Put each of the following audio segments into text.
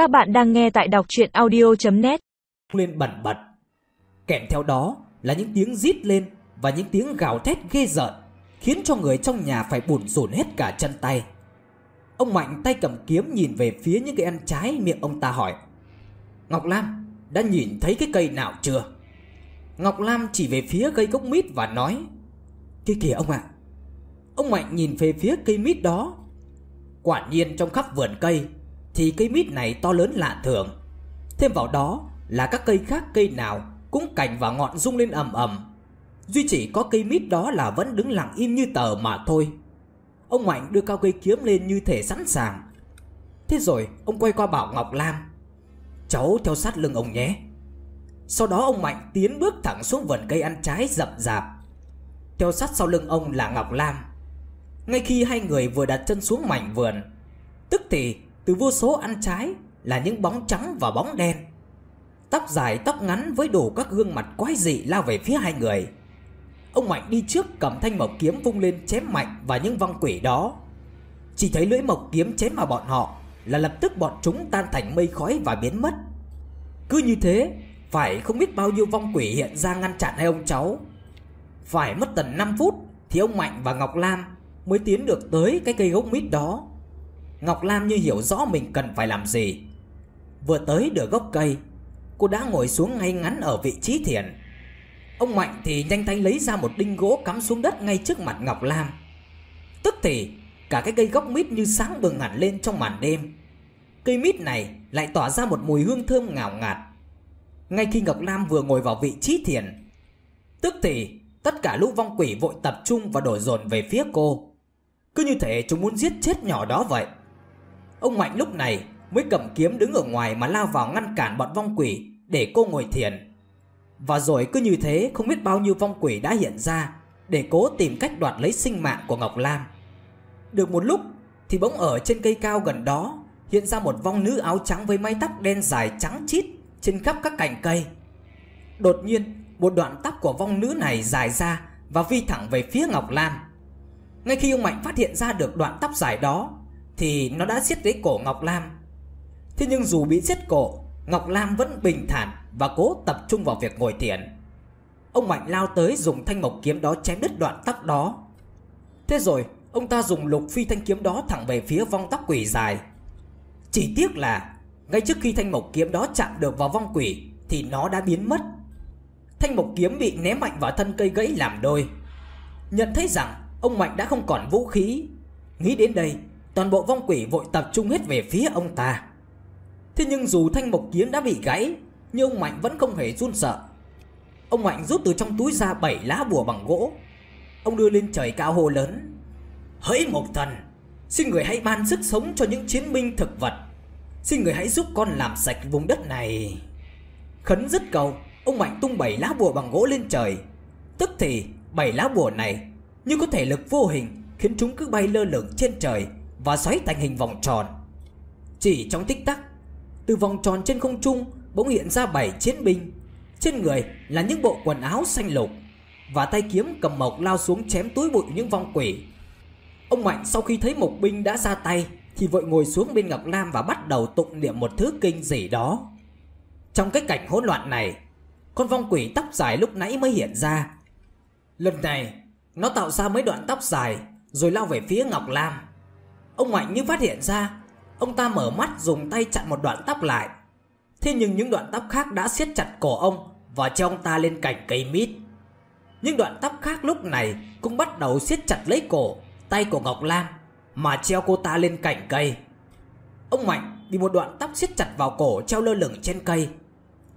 Các bạn đang nghe tại đọc chuyện audio.net lên bẩn bật. Kèm theo đó là những tiếng rít lên và những tiếng gào thét ghê rợn, khiến cho người trong nhà phải bùn rủn hết cả chân tay. Ông Mạnh tay cầm kiếm nhìn về phía những cây ăn trái miệng ông ta hỏi. Ngọc Lam, đã nhìn thấy cái cây nào chưa? Ngọc Lam chỉ về phía cây gốc mít và nói Kia kìa ông ạ Ông Mạnh nhìn về phía cây mít đó Quả nhiên trong khắp vườn cây thì cây mít này to lớn lạ thường. Thêm vào đó là các cây khác cây nào Cũng cành và ngọn rung lên ầm ầm. Duy chỉ có cây mít đó là vẫn đứng lặng im như tờ mà thôi. Ông Mạnh đưa cao cây kiếm lên như thể sẵn sàng. Thế rồi ông quay qua bảo Ngọc Lam, Cháu theo sát lưng ông nhé. Sau đó ông Mạnh tiến bước thẳng xuống vườn cây ăn trái rậm rạp. Theo sát sau lưng ông là Ngọc Lam. Ngay khi hai người vừa đặt chân xuống mảnh vườn, Tức thì từ vô số ăn trái là những bóng trắng và bóng đen. Tóc dài tóc ngắn với đủ các gương mặt quái dị lao về phía hai người. Ông Mạnh đi trước cầm thanh mộc kiếm vung lên chém mạnh vào những vong quỷ đó. Chỉ thấy lưỡi mộc kiếm chém vào bọn họ Là lập tức bọn chúng tan thành mây khói và biến mất. Cứ như thế, Phải không biết bao nhiêu vong quỷ hiện ra ngăn chặn hai ông cháu. Phải mất tận 5 phút Thì ông Mạnh và Ngọc Lam Mới tiến được tới cái cây gốc mít đó. Ngọc Lam như hiểu rõ mình cần phải làm gì. Vừa tới được gốc cây, Cô đã ngồi xuống ngay ngắn ở vị trí thiền. Ông Mạnh thì nhanh tay lấy ra một đinh gỗ cắm xuống đất ngay trước mặt Ngọc Lam Tức thì, cả cái cây gốc mít như sáng bừng hẳn lên trong màn đêm. Cây mít này lại tỏa ra một mùi hương thơm ngào ngạt. Ngay khi Ngọc Lam vừa ngồi vào vị trí thiền, Tức thì tất cả lũ vong quỷ vội tập trung và đổ dồn về phía cô. Cứ như thể chúng muốn giết chết nhỏ đó vậy. Ông Mạnh lúc này mới cầm kiếm đứng ở ngoài mà lao vào ngăn cản bọn vong quỷ để cô ngồi thiền. Và rồi cứ như thế không biết bao nhiêu vong quỷ đã hiện ra để cố tìm cách đoạt lấy sinh mạng của Ngọc Lam. Được một lúc thì bỗng ở trên cây cao gần đó hiện ra một vong nữ áo trắng với mái tóc đen dài trắng chít trên khắp các cành cây. Đột nhiên, một đoạn tóc của vong nữ này dài ra và vi thẳng về phía Ngọc Lam. Ngay khi ông Mạnh phát hiện ra được đoạn tóc dài đó thì nó đã siết lấy cổ Ngọc Lam. Thế nhưng dù bị siết cổ, Ngọc Lam vẫn bình thản và cố tập trung vào việc ngồi thiền. Ông Mạnh lao tới dùng thanh mộc kiếm đó chém đứt đoạn tóc đó. Thế rồi, ông ta dùng lục phi thanh kiếm đó thẳng về phía vong tóc quỷ dài. Chỉ tiếc là ngay trước khi thanh mộc kiếm đó chạm được vào vong quỷ thì nó đã biến mất. Thanh mộc kiếm bị ném mạnh vào thân cây gãy làm đôi. Nhận thấy rằng ông Mạnh đã không còn vũ khí. Nghĩ đến đây, toàn bộ vong quỷ vội tập trung hết về phía ông ta. Thế nhưng dù thanh mộc kiếm đã bị gãy, nhưng ông Mạnh vẫn không hề run sợ. Ông Mạnh rút từ trong túi ra bảy lá bùa bằng gỗ. Ông đưa lên trời cao hô lớn. Hỡi Mộc Thần, xin người hãy ban sức sống cho những chiến binh thực vật. Xin người hãy giúp con làm sạch vùng đất này. Khấn dứt cầu, ông Mạnh tung bảy lá bùa bằng gỗ lên trời. Tức thì bảy lá bùa này như có thể lực vô hình khiến chúng cứ bay lơ lửng trên trời và xoáy thành hình vòng tròn. Chỉ trong tích tắc, từ vòng tròn trên không trung bỗng hiện ra bảy chiến binh. Trên người là những bộ quần áo xanh lục và tay kiếm cầm mộc lao xuống chém túi bụi những vong quỷ. Ông Mạnh sau khi thấy một binh đã ra tay thì vội ngồi xuống bên Ngọc Lam và bắt đầu tụng niệm một thứ kinh gì đó. Trong cái cảnh hỗn loạn này, con vong quỷ tóc dài lúc nãy mới hiện ra. Lần này, nó tạo ra mấy đoạn tóc dài rồi lao về phía Ngọc Lam. Ông Mạnh như phát hiện ra, Ông ta mở mắt dùng tay chặn một đoạn tóc lại. Thế nhưng những đoạn tóc khác đã siết chặt cổ ông Và treo ông ta lên cành cây mít. Những đoạn tóc khác lúc này Cũng bắt đầu siết chặt lấy cổ, Tay của Ngọc Lam Mà treo cô ta lên cành cây. Ông Mạnh bị một đoạn tóc siết chặt vào cổ Treo lơ lửng trên cây.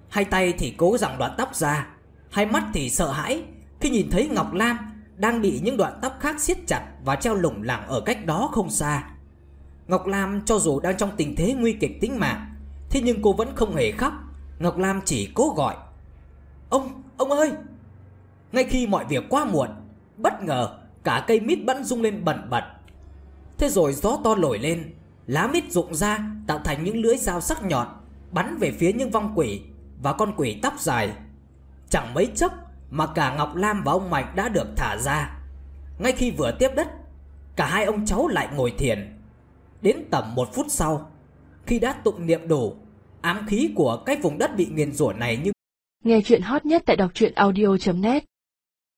Hai tay thì cố giằng đoạn tóc ra, Hai mắt thì sợ hãi Khi nhìn thấy Ngọc Lam đang bị những đoạn tóc khác siết chặt Và treo lủng lẳng ở cách đó không xa. Ngọc Lam cho dù đang trong tình thế nguy kịch tính mạng Thế nhưng cô vẫn không hề khóc. Ngọc Lam chỉ cố gọi Ông, ông ơi! Ngay khi mọi việc quá muộn Bất ngờ cả cây mít bắn rung lên bẩn bật. Thế rồi gió to nổi lên Lá mít rụng ra tạo thành những lưỡi dao sắc nhọn Bắn về phía những vong quỷ Và con quỷ tóc dài. Chẳng mấy chốc mà cả Ngọc Lam và ông Mạnh đã được thả ra. Ngay khi vừa tiếp đất Cả hai ông cháu lại ngồi thiền. Đến tầm một phút sau Khi đã tụng niệm đủ, ám khí của cái vùng đất bị nghiền rủa này như Nghe chuyện hot nhất tại đọc truyện audio.net